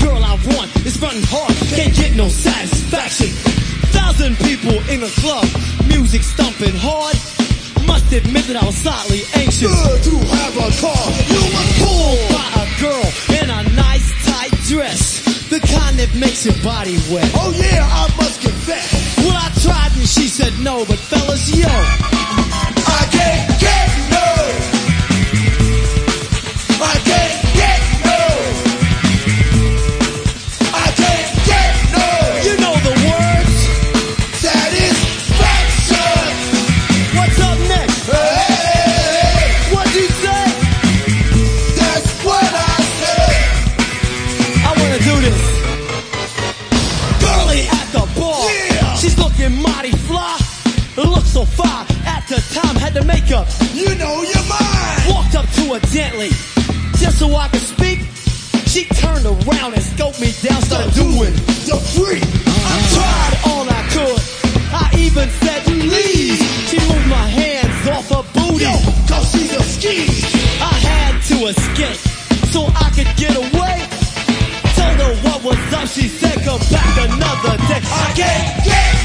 Girl I want is running hard, can't get no satisfaction. Thousand people in the club, music stumping hard. Must admit that I was slightly anxious. Good to have a car. You was Pulled by a girl in a nice tight dress, the kind that makes your body wet. Oh yeah, I must confess. Well, I tried and she said no, but fellas, yo, so far At the time, had to make up. You know your mind. Walked up to her gently, just so I could speak. She turned around and scoped me down, started doing. the freak. I uh-huh. tried all I could. I even said leave. She moved my hands off her booty. Yo, cause she's a ski. I had to escape so I could get away. Told her what was up. She said come back another day. I can't Get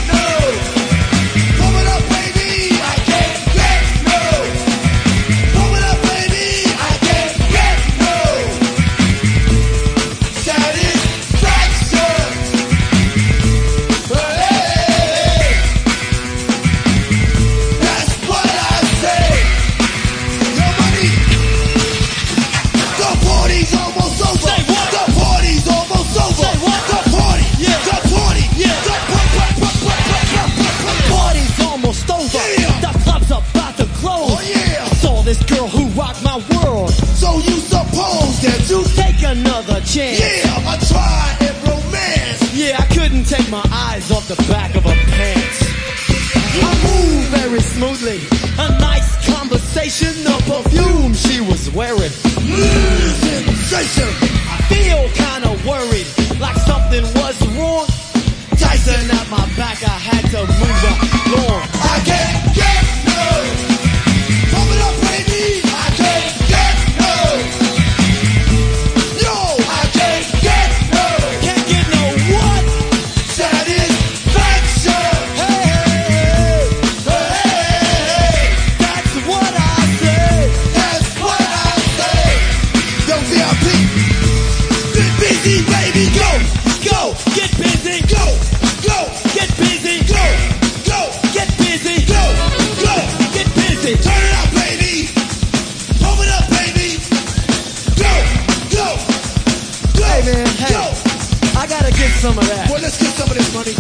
this girl who rocked my world. So you suppose that you Take another chance. Yeah, I tried and romance. Yeah, I couldn't take my eyes off the back of her pants. I move very smoothly. A nice conversation, the perfume she was wearing. Sensation. I feel kinda worried, like something was wrong. Tyson at my back, I had to move along. I can't get baby. Go, Go, get busy, go, go, get busy, go, go, get busy, go, go. get busy. Turn it up, baby. Pump it up, baby. Go, go, go, Hey man, hey, go. I gotta get some of that. Well, let's get some of this money.